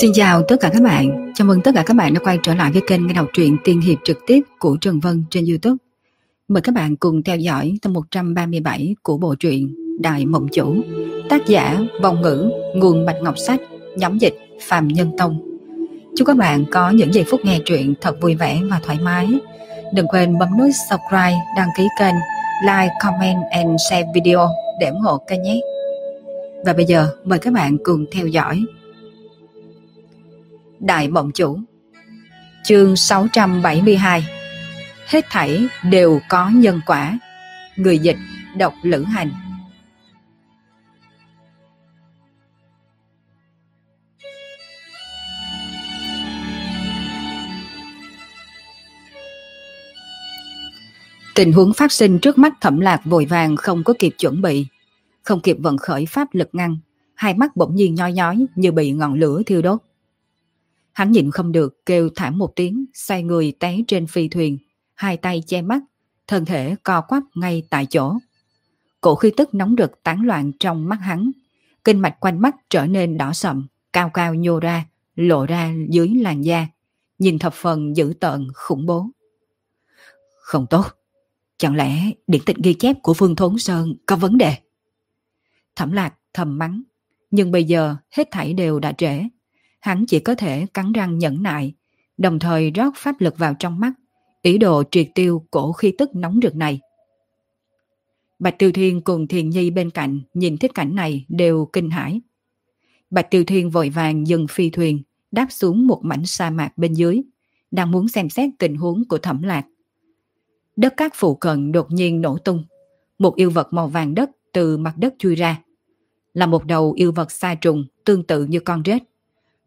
Xin chào tất cả các bạn, chào mừng tất cả các bạn đã quay trở lại với kênh nghe đọc truyện tiên hiệp trực tiếp của Trần Vân trên Youtube. Mời các bạn cùng theo dõi tập 137 của bộ truyện Đại Mộng Chủ, tác giả Vong Ngữ, nguồn Bạch Ngọc Sách, nhóm dịch Phạm Nhân Tông. Chúc các bạn có những giây phút nghe truyện thật vui vẻ và thoải mái. Đừng quên bấm nút subscribe, đăng ký kênh, like, comment and share video để ủng hộ kênh nhé. Và bây giờ mời các bạn cùng theo dõi Đại Mộng Chủ. Chương 672 Hết thảy đều có nhân quả. Người dịch, độc lữ hành. Tình huống phát sinh trước mắt thẩm lạc vội vàng không có kịp chuẩn bị. Không kịp vận khởi pháp lực ngăn, Hai mắt bỗng nhiên nhoi nhói như bị ngọn lửa thiêu đốt. Hắn nhịn không được kêu thảm một tiếng, xoay người té trên phi thuyền, hai tay che mắt, thân thể co quắp ngay tại chỗ. Cổ khí tức nóng rực tán loạn trong mắt hắn, kinh mạch quanh mắt trở nên đỏ sậm, cao cao nhô ra, lộ ra dưới làn da, nhìn thập phần dữ tợn, khủng bố. Không tốt, chẳng lẽ điển tịch ghi chép của Phương Thốn Sơn có vấn đề? Thẩm lạc thầm mắng, nhưng bây giờ hết thảy đều đã trễ hắn chỉ có thể cắn răng nhẫn nại, đồng thời rót pháp lực vào trong mắt, ý đồ triệt tiêu cổ khí tức nóng rực này. Bạch Tiêu Thiên cùng Thiền Nhi bên cạnh nhìn thấy cảnh này đều kinh hãi. Bạch Tiêu Thiên vội vàng dừng phi thuyền, đáp xuống một mảnh sa mạc bên dưới, đang muốn xem xét tình huống của thẩm lạc. Đất cát phụ cận đột nhiên nổ tung, một yêu vật màu vàng đất từ mặt đất chui ra. Là một đầu yêu vật sa trùng tương tự như con rết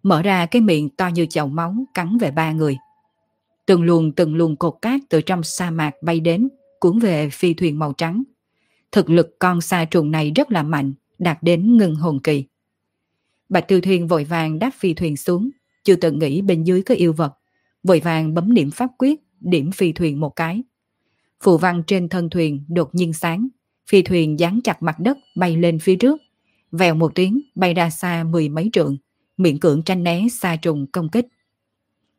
mở ra cái miệng to như chậu máu cắn về ba người. Từng luồng từng luồng cột cát từ trong sa mạc bay đến, cuốn về phi thuyền màu trắng. Thực lực con sa trùng này rất là mạnh, đạt đến ngưng hồn kỳ. Bạch Tư thuyền vội vàng đáp phi thuyền xuống, chưa từng nghĩ bên dưới có yêu vật. Vội vàng bấm niệm pháp quyết, điểm phi thuyền một cái. Phù văn trên thân thuyền đột nhiên sáng, phi thuyền dán chặt mặt đất bay lên phía trước. Vèo một tiếng bay ra xa mười mấy trượng, miệng cưỡng tranh né xa trùng công kích.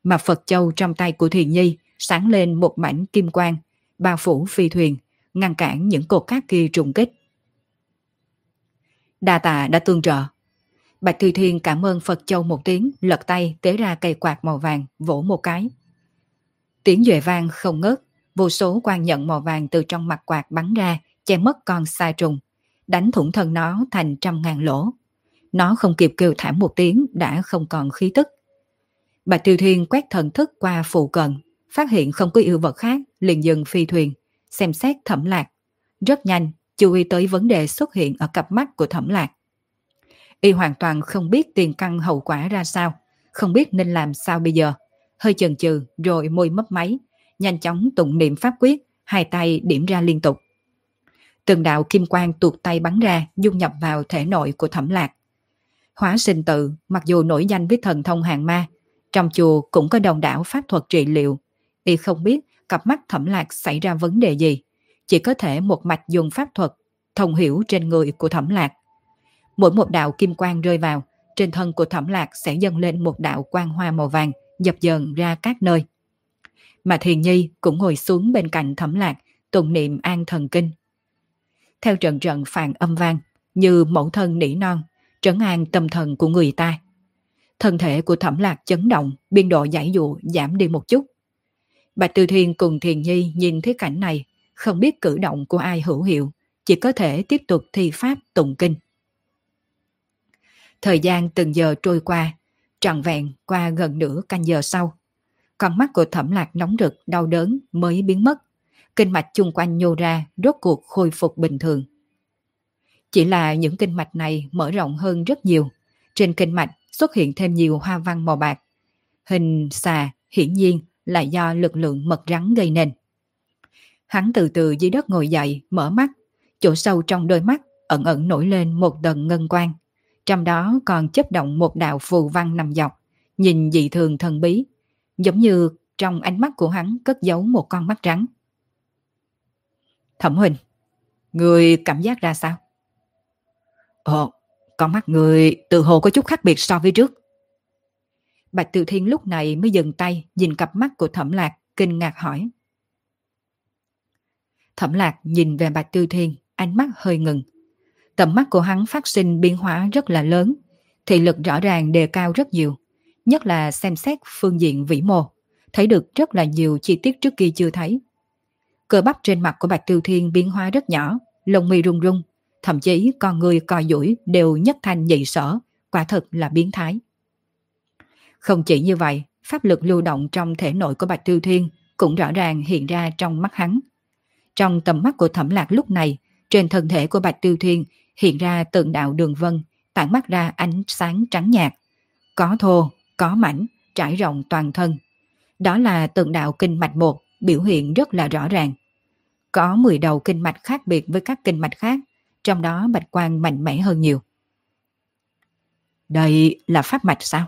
Mà Phật Châu trong tay của Thiền Nhi sáng lên một mảnh kim quang, bao phủ phi thuyền, ngăn cản những cột cát kia trùng kích. Đa tạ đã tương trợ. Bạch Thư Thiên cảm ơn Phật Châu một tiếng, lật tay tế ra cây quạt màu vàng, vỗ một cái. Tiếng duệ vang không ngớt, vô số quan nhận màu vàng từ trong mặt quạt bắn ra, che mất con sa trùng, đánh thủng thân nó thành trăm ngàn lỗ. Nó không kịp kêu thảm một tiếng đã không còn khí tức. Bạch Tiêu Thiên quét thần thức qua phụ cận, phát hiện không có yêu vật khác, liền dừng phi thuyền, xem xét thẩm lạc. Rất nhanh, chú ý tới vấn đề xuất hiện ở cặp mắt của thẩm lạc. Y hoàn toàn không biết tiền căn hậu quả ra sao, không biết nên làm sao bây giờ. Hơi chần chừ rồi môi mấp máy, nhanh chóng tụng niệm pháp quyết, hai tay điểm ra liên tục. Từng đạo kim quang tuột tay bắn ra, dung nhập vào thể nội của thẩm lạc. Hóa sinh tự, mặc dù nổi danh với thần thông hàng ma, trong chùa cũng có đồng đảo pháp thuật trị liệu. Y không biết cặp mắt thẩm lạc xảy ra vấn đề gì, chỉ có thể một mạch dùng pháp thuật thông hiểu trên người của thẩm lạc. Mỗi một đạo kim quang rơi vào, trên thân của thẩm lạc sẽ dâng lên một đạo quang hoa màu vàng, dập dờn ra các nơi. Mà Thiền Nhi cũng ngồi xuống bên cạnh thẩm lạc, tụng niệm an thần kinh. Theo trận trận phàn âm vang, như mẫu thân nỉ non, trấn an tâm thần của người ta. Thân thể của thẩm lạc chấn động, biên độ giải dụ giảm đi một chút. Bạch Tư Thiên cùng Thiền Nhi nhìn thấy cảnh này, không biết cử động của ai hữu hiệu, chỉ có thể tiếp tục thi pháp tụng kinh. Thời gian từng giờ trôi qua, trọn vẹn qua gần nửa canh giờ sau. Con mắt của thẩm lạc nóng rực, đau đớn mới biến mất. Kinh mạch chung quanh nhô ra, rốt cuộc khôi phục bình thường. Chỉ là những kinh mạch này mở rộng hơn rất nhiều. Trên kinh mạch xuất hiện thêm nhiều hoa văn màu bạc. Hình xà hiển nhiên là do lực lượng mật rắn gây nên. Hắn từ từ dưới đất ngồi dậy, mở mắt. Chỗ sâu trong đôi mắt ẩn ẩn nổi lên một tầng ngân quang. Trong đó còn chấp động một đạo phù văn nằm dọc, nhìn dị thường thần bí. Giống như trong ánh mắt của hắn cất giấu một con mắt rắn. Thẩm Huỳnh, người cảm giác ra sao? Ồ, con mắt người từ hồ có chút khác biệt so với trước. Bạch Tiêu Thiên lúc này mới dừng tay nhìn cặp mắt của Thẩm Lạc, kinh ngạc hỏi. Thẩm Lạc nhìn về Bạch tư Thiên, ánh mắt hơi ngừng. Tầm mắt của hắn phát sinh biến hóa rất là lớn, thị lực rõ ràng đề cao rất nhiều, nhất là xem xét phương diện vĩ mô, thấy được rất là nhiều chi tiết trước kia chưa thấy. Cơ bắp trên mặt của Bạch Tiêu Thiên biến hóa rất nhỏ, lông mi rung rung, thậm chí con người coi duỗi đều nhất thanh nhị sở, quả thật là biến thái. Không chỉ như vậy, pháp lực lưu động trong thể nội của Bạch Tiêu Thiên cũng rõ ràng hiện ra trong mắt hắn. Trong tầm mắt của thẩm lạc lúc này, trên thân thể của Bạch Tiêu Thiên hiện ra tượng đạo đường vân, tản mắt ra ánh sáng trắng nhạt. Có thô, có mảnh, trải rộng toàn thân. Đó là tượng đạo kinh mạch một, biểu hiện rất là rõ ràng. Có 10 đầu kinh mạch khác biệt với các kinh mạch khác, trong đó bạch quang mạnh mẽ hơn nhiều. Đây là pháp mạch sao?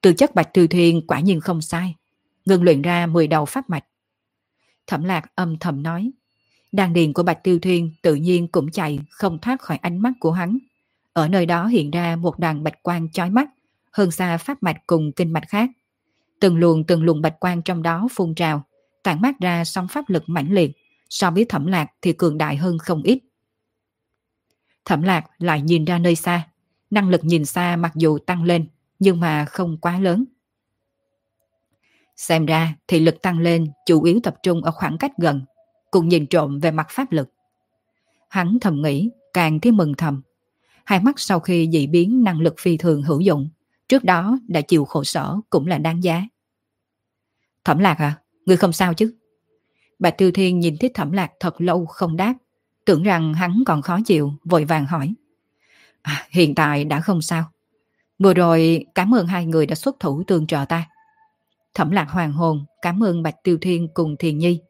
Từ chất bạch thư thiên quả nhiên không sai. Ngừng luyện ra 10 đầu pháp mạch. Thẩm lạc âm thầm nói. Đàn điền của bạch tiêu thiên tự nhiên cũng chạy không thoát khỏi ánh mắt của hắn. Ở nơi đó hiện ra một đàn bạch quang chói mắt, hơn xa pháp mạch cùng kinh mạch khác. Từng luồng từng luồng bạch quang trong đó phun trào, tản mát ra song pháp lực mãnh liệt, so với thẩm lạc thì cường đại hơn không ít. Thẩm lạc lại nhìn ra nơi xa, năng lực nhìn xa mặc dù tăng lên, nhưng mà không quá lớn. Xem ra thị lực tăng lên chủ yếu tập trung ở khoảng cách gần, cùng nhìn trộm về mặt pháp lực. Hắn thầm nghĩ, càng thấy mừng thầm. Hai mắt sau khi dị biến năng lực phi thường hữu dụng, trước đó đã chịu khổ sở cũng là đáng giá. Thẩm lạc à, người không sao chứ? Bà tiêu Thiên nhìn thấy thẩm lạc thật lâu không đáp, tưởng rằng hắn còn khó chịu, vội vàng hỏi. À, hiện tại đã không sao. Vừa rồi cảm ơn hai người đã xuất thủ tương trợ ta. Thẩm lạc hoàng hồn cảm ơn Bạch Tiêu Thiên cùng Thiền Nhi.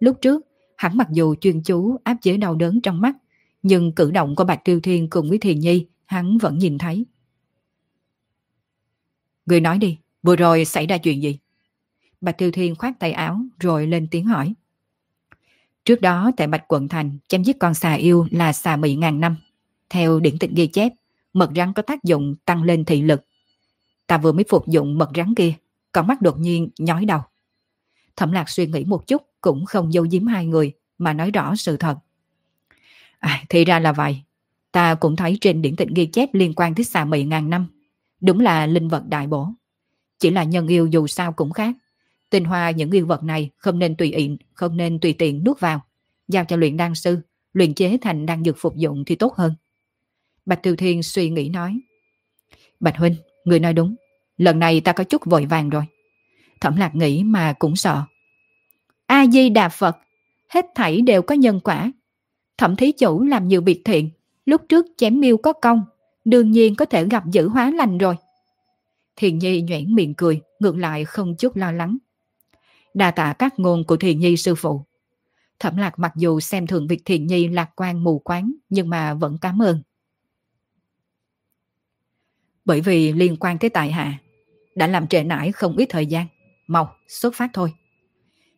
Lúc trước, hắn mặc dù chuyên chú áp chế đau đớn trong mắt, nhưng cử động của Bạch Tiêu Thiên cùng với Thiền Nhi hắn vẫn nhìn thấy. Người nói đi, vừa rồi xảy ra chuyện gì? Bạch Tiêu Thiên khoát tay áo rồi lên tiếng hỏi. Trước đó tại Bạch Quận Thành chém giết con xà yêu là xà mị ngàn năm. Theo điển tịch ghi chép, mật rắn có tác dụng tăng lên thị lực. Ta vừa mới phục dụng mật rắn kia, con mắt đột nhiên nhói đầu. Thẩm lạc suy nghĩ một chút cũng không dâu giếm hai người mà nói rõ sự thật. À, thì ra là vậy. Ta cũng thấy trên điển tịch ghi chép liên quan tới xà mị ngàn năm. Đúng là linh vật đại bổ. Chỉ là nhân yêu dù sao cũng khác. Tinh hoa những nguyên vật này không nên tùy ịn, không nên tùy tiện nuốt vào. Giao cho luyện đan sư, luyện chế thành đan dược phục dụng thì tốt hơn. Bạch Tiêu Thiên suy nghĩ nói. Bạch Huynh, người nói đúng. Lần này ta có chút vội vàng rồi. Thẩm lạc nghĩ mà cũng sợ. A-di-đà Phật, hết thảy đều có nhân quả. Thẩm thí chủ làm nhiều việc thiện, lúc trước chém miêu có công, đương nhiên có thể gặp giữ hóa lành rồi. Thiền Nhi nhoẻn miệng cười, ngược lại không chút lo lắng. Đà tạ các ngôn của Thiền Nhi sư phụ. Thẩm lạc mặc dù xem thường việc Thiền Nhi lạc quan mù quáng, nhưng mà vẫn cảm ơn. Bởi vì liên quan tới tài hạ, đã làm trễ nải không ít thời gian. Mau, xuất phát thôi.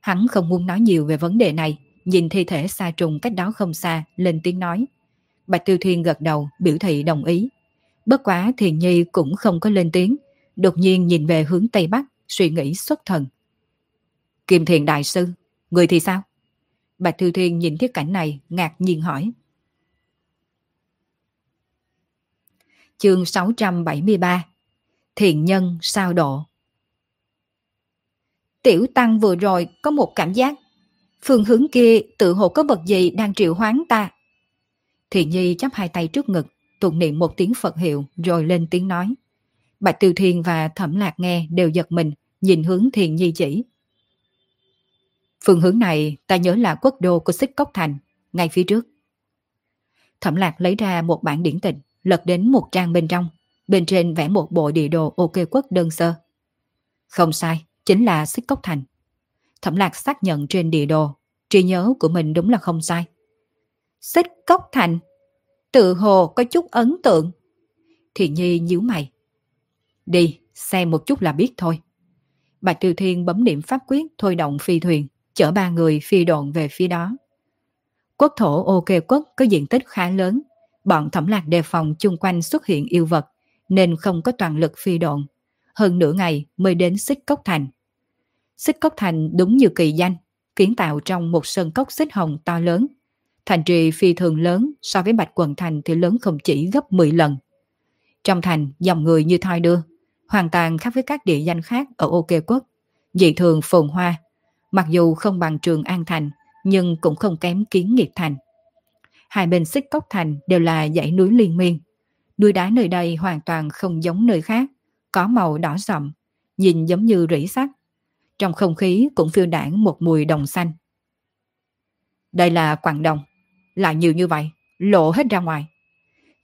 Hắn không muốn nói nhiều về vấn đề này, nhìn thi thể xa trùng cách đó không xa, lên tiếng nói. Bạch Tiêu Thiên gật đầu, biểu thị đồng ý. Bất quá Thiền Nhi cũng không có lên tiếng, đột nhiên nhìn về hướng Tây Bắc, suy nghĩ xuất thần. Kim Thiền Đại Sư, người thì sao? Bạch Thư Thiên nhìn thiết cảnh này, ngạc nhiên hỏi. Chương 673 Thiện nhân sao độ Tiểu Tăng vừa rồi có một cảm giác Phương hướng kia tự hồ có vật gì đang triệu hoán ta Thiện Nhi chắp hai tay trước ngực tụng niệm một tiếng Phật hiệu rồi lên tiếng nói Bạch Tiêu Thiên và Thẩm Lạc nghe đều giật mình nhìn hướng Thiện Nhi chỉ Phương hướng này ta nhớ là quốc đô của Xích Cốc Thành ngay phía trước Thẩm Lạc lấy ra một bản điển tịch lật đến một trang bên trong, bên trên vẽ một bộ địa đồ ok quốc đơn sơ. Không sai, chính là xích cốc thành. Thẩm lạc xác nhận trên địa đồ, trí nhớ của mình đúng là không sai. Xích cốc thành, tự hồ có chút ấn tượng. Thì Nhi nhíu mày. Đi, xem một chút là biết thôi. Bạch Tiêu Thiên bấm điểm pháp quyết thôi động phi thuyền, chở ba người phi độn về phía đó. Quốc thổ ok quốc có diện tích khá lớn, bọn thẩm lạc đề phòng chung quanh xuất hiện yêu vật, nên không có toàn lực phi độn. hơn nửa ngày mới đến xích cốc thành. Xích cốc thành đúng như kỳ danh, kiến tạo trong một sân cốc xích hồng to lớn. Thành trì phi thường lớn so với Bạch Quần Thành thì lớn không chỉ gấp 10 lần. Trong thành, dòng người như thoi đưa, hoàn toàn khác với các địa danh khác ở OK Quốc. Dị thường phồn hoa, mặc dù không bằng trường An Thành, nhưng cũng không kém kiến nghiệp thành. Hai bên xích cốc thành đều là dãy núi liên miên. Núi đá nơi đây hoàn toàn không giống nơi khác, có màu đỏ sậm, nhìn giống như rỉ sắt. Trong không khí cũng phiêu đảng một mùi đồng xanh. Đây là quặng đồng, lại nhiều như vậy, lộ hết ra ngoài.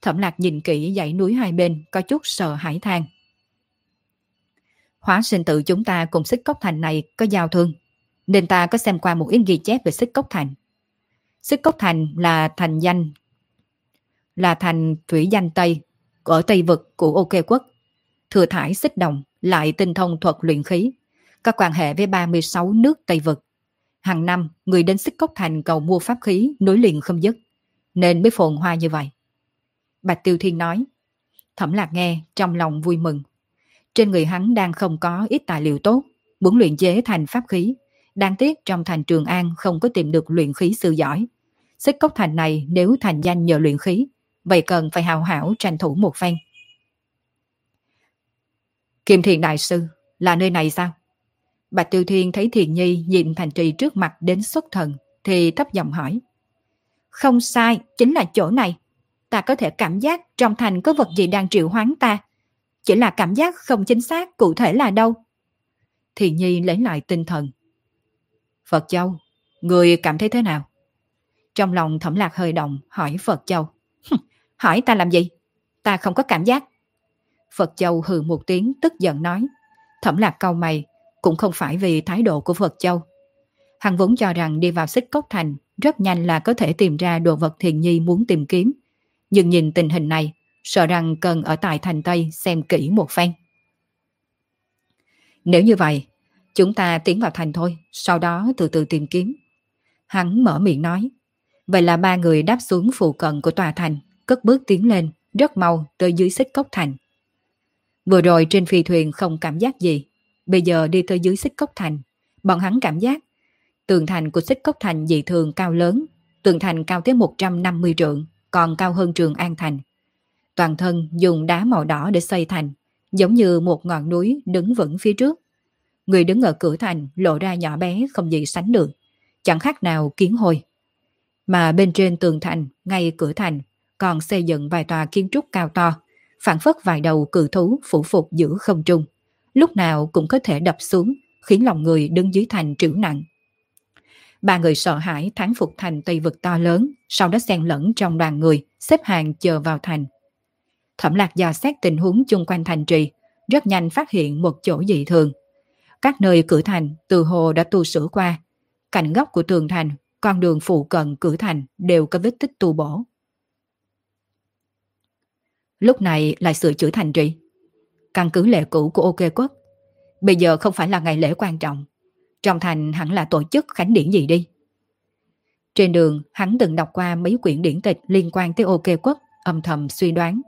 Thẩm lạc nhìn kỹ dãy núi hai bên có chút sợ hãi than. Hóa sinh tự chúng ta cùng xích cốc thành này có giao thương, nên ta có xem qua một ít ghi chép về xích cốc thành. Xích cốc thành là thành danh là thành thủy danh Tây ở Tây vực của OK quốc. Thừa thải xích đồng lại tinh thông thuật luyện khí, có quan hệ với 36 nước Tây vực. Hàng năm, người đến xích cốc thành cầu mua pháp khí nối liền không dứt, nên mới phồn hoa như vậy. Bạch Tiêu Thiên nói, Thẩm Lạc nghe trong lòng vui mừng. Trên người hắn đang không có ít tài liệu tốt, muốn luyện chế thành pháp khí. Đáng tiếc trong thành Trường An không có tìm được luyện khí sư giỏi. Xích cốc thành này nếu thành danh nhờ luyện khí, vậy cần phải hào hảo tranh thủ một phen. Kim Thiền Đại Sư, là nơi này sao? Bạch Tiêu Thiên thấy Thiền Nhi nhìn thành trì trước mặt đến xuất thần, thì thấp giọng hỏi. Không sai, chính là chỗ này. Ta có thể cảm giác trong thành có vật gì đang triệu hoán ta. Chỉ là cảm giác không chính xác cụ thể là đâu. Thiền Nhi lấy lại tinh thần. Phật Châu, người cảm thấy thế nào? Trong lòng thẩm lạc hơi động hỏi Phật Châu. hỏi ta làm gì? Ta không có cảm giác. Phật Châu hừ một tiếng tức giận nói. Thẩm lạc cau mày, cũng không phải vì thái độ của Phật Châu. Hắn vốn cho rằng đi vào xích cốc thành rất nhanh là có thể tìm ra đồ vật thiền nhi muốn tìm kiếm. Nhưng nhìn tình hình này, sợ rằng cần ở tại thành Tây xem kỹ một phen. Nếu như vậy, chúng ta tiến vào thành thôi, sau đó từ từ tìm kiếm. Hắn mở miệng nói. Vậy là ba người đáp xuống phụ cận của tòa thành, cất bước tiến lên, rất mau tới dưới xích cốc thành. Vừa rồi trên phi thuyền không cảm giác gì, bây giờ đi tới dưới xích cốc thành, bọn hắn cảm giác tường thành của xích cốc thành dị thường cao lớn, tường thành cao tới 150 trượng, còn cao hơn trường An Thành. Toàn thân dùng đá màu đỏ để xây thành, giống như một ngọn núi đứng vững phía trước. Người đứng ở cửa thành lộ ra nhỏ bé không gì sánh được, chẳng khác nào kiến hồi. Mà bên trên tường thành, ngay cửa thành, còn xây dựng vài tòa kiến trúc cao to, phản phất vài đầu cự thú phủ phục giữa không trung. Lúc nào cũng có thể đập xuống, khiến lòng người đứng dưới thành trĩu nặng. Ba người sợ hãi thắng phục thành tây vực to lớn, sau đó xen lẫn trong đoàn người, xếp hàng chờ vào thành. Thẩm lạc dò xét tình huống chung quanh thành trì, rất nhanh phát hiện một chỗ dị thường. Các nơi cửa thành từ hồ đã tu sửa qua. Cạnh góc của tường thành, con đường phụ cận cửa thành đều có vết tích tu bổ. Lúc này lại sửa chữa thành trì. Căn cứ lệ cũ của OK quốc. Bây giờ không phải là ngày lễ quan trọng. Trong thành hẳn là tổ chức khánh điển gì đi. Trên đường, hắn từng đọc qua mấy quyển điển tịch liên quan tới OK quốc, âm thầm suy đoán.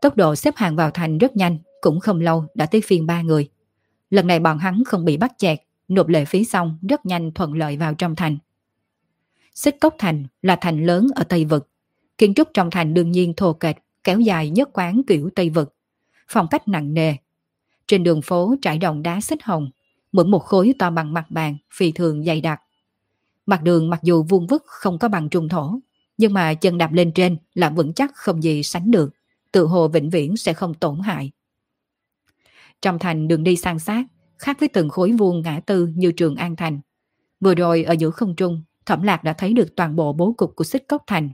Tốc độ xếp hàng vào thành rất nhanh, cũng không lâu đã tới phiên ba người. Lần này bọn hắn không bị bắt chẹt, nộp lệ phí xong rất nhanh thuận lợi vào trong thành. Xích Cốc Thành là thành lớn ở Tây Vực. Kiến trúc trong thành đương nhiên thô kệch, kéo dài nhất quán kiểu Tây Vực. Phong cách nặng nề. Trên đường phố trải đồng đá xích hồng, mỗi một khối to bằng mặt bàn, phi thường dày đặc. Mặt đường mặc dù vuông vức không có bằng trung thổ, nhưng mà chân đạp lên trên là vững chắc không gì sánh được, tự hồ vĩnh viễn sẽ không tổn hại. Trong thành đường đi sang sát, khác với từng khối vuông ngã tư như trường An Thành. Vừa rồi ở giữa không trung, Thẩm Lạc đã thấy được toàn bộ bố cục của xích cốc thành.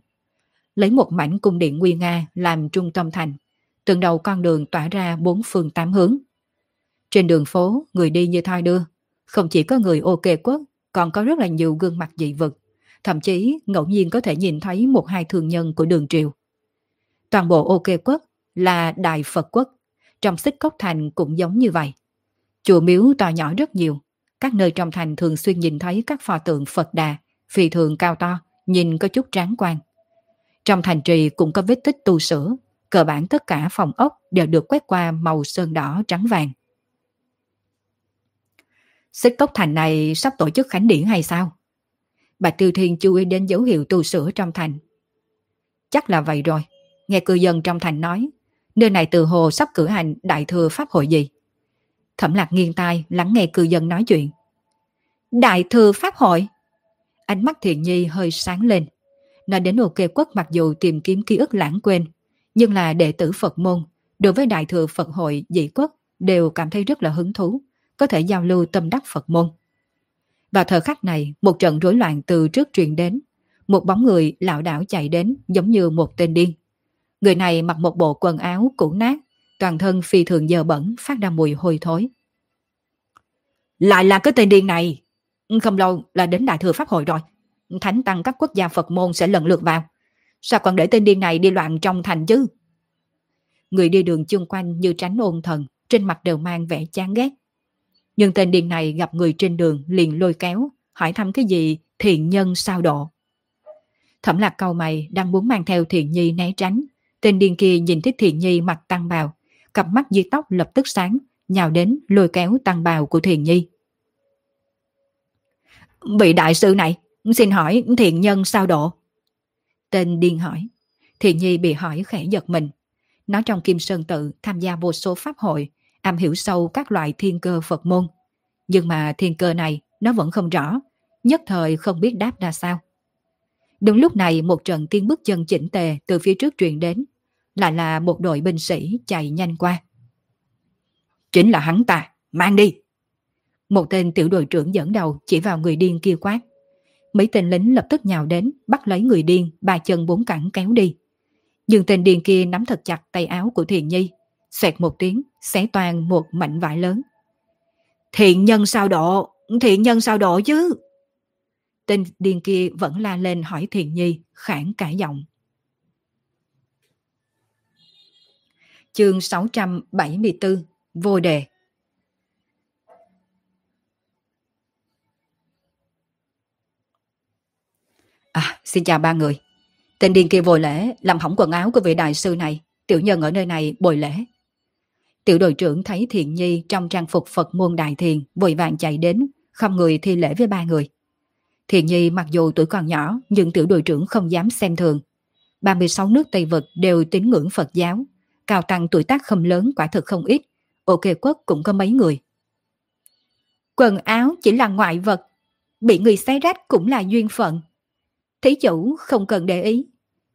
Lấy một mảnh cung điện nguy nga làm trung tâm thành, từng đầu con đường tỏa ra bốn phương tám hướng. Trên đường phố, người đi như thoi đưa. Không chỉ có người ok quốc, còn có rất là nhiều gương mặt dị vực. Thậm chí ngẫu nhiên có thể nhìn thấy một hai thường nhân của đường triều. Toàn bộ ok quốc là Đại Phật quốc. Trong xích cốc thành cũng giống như vậy. Chùa miếu to nhỏ rất nhiều. Các nơi trong thành thường xuyên nhìn thấy các pho tượng Phật Đà, phi thường cao to, nhìn có chút tráng quan. Trong thành trì cũng có vết tích tu sửa, cơ bản tất cả phòng ốc đều được quét qua màu sơn đỏ trắng vàng. Xích cốc thành này sắp tổ chức khánh điển hay sao? Bạch Tư Thiên chú ý đến dấu hiệu tu sửa trong thành. Chắc là vậy rồi. Nghe cư dân trong thành nói, nơi này từ hồ sắp cử hành đại thừa pháp hội gì. Thẩm lạc nghiêng tai lắng nghe cư dân nói chuyện. Đại thừa pháp hội? Ánh mắt thiện nhi hơi sáng lên. Nói đến ok quốc mặc dù tìm kiếm ký ức lãng quên, nhưng là đệ tử Phật môn, đối với đại thừa Phật hội dị quốc đều cảm thấy rất là hứng thú, có thể giao lưu tâm đắc Phật môn. Vào thời khắc này, một trận rối loạn từ trước truyền đến. Một bóng người lảo đảo chạy đến giống như một tên điên. Người này mặc một bộ quần áo cũ nát, toàn thân phi thường dơ bẩn phát ra mùi hôi thối. Lại là cái tên điên này! Không lâu là đến Đại Thừa Pháp hội rồi. Thánh tăng các quốc gia Phật môn sẽ lần lượt vào. Sao còn để tên điên này đi loạn trong thành chứ? Người đi đường chung quanh như tránh ôn thần, trên mặt đều mang vẻ chán ghét. Nhưng tên điên này gặp người trên đường liền lôi kéo, hỏi thăm cái gì thiện nhân sao độ. Thẩm lạc câu mày đang muốn mang theo thiện nhi né tránh. Tên điên kia nhìn thấy thiện nhi mặt tăng bào, cặp mắt dưới tóc lập tức sáng, nhào đến lôi kéo tăng bào của thiện nhi. Vị đại sư này, xin hỏi thiện nhân sao độ? Tên điên hỏi. Thiện nhi bị hỏi khẽ giật mình. Nó trong Kim Sơn Tự tham gia vô số pháp hội, am hiểu sâu các loại thiên cơ Phật môn. Nhưng mà thiên cơ này nó vẫn không rõ, nhất thời không biết đáp ra sao. Đúng lúc này một trận tiếng bước chân chỉnh tề từ phía trước truyền đến, lại là một đội binh sĩ chạy nhanh qua. Chính là hắn ta, mang đi. Một tên tiểu đội trưởng dẫn đầu chỉ vào người điên kia quát. Mấy tên lính lập tức nhào đến, bắt lấy người điên, ba chân bốn cẳng kéo đi. Nhưng tên điên kia nắm thật chặt tay áo của Thiền Nhi, xoẹt một tiếng, xé toàn một mảnh vải lớn. Thiện nhân sao độ, thiện nhân sao độ chứ? Tên điên kia vẫn la lên hỏi Thiền Nhi, khản cả giọng. Chương 674 Vô đề À, xin chào ba người. Tên điên kia vội lễ, làm hỏng quần áo của vị đại sư này. Tiểu nhân ở nơi này bồi lễ. Tiểu đội trưởng thấy Thiện Nhi trong trang phục Phật môn đại thiền vội vàng chạy đến, không người thi lễ với ba người. Thiện Nhi mặc dù tuổi còn nhỏ nhưng tiểu đội trưởng không dám xem thường. 36 nước Tây vật đều tín ngưỡng Phật giáo. Cao Tăng tuổi tác không lớn quả thực không ít. Ok quốc cũng có mấy người. Quần áo chỉ là ngoại vật. Bị người xé rách cũng là duyên phận. Thí chủ không cần để ý.